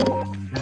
Oh.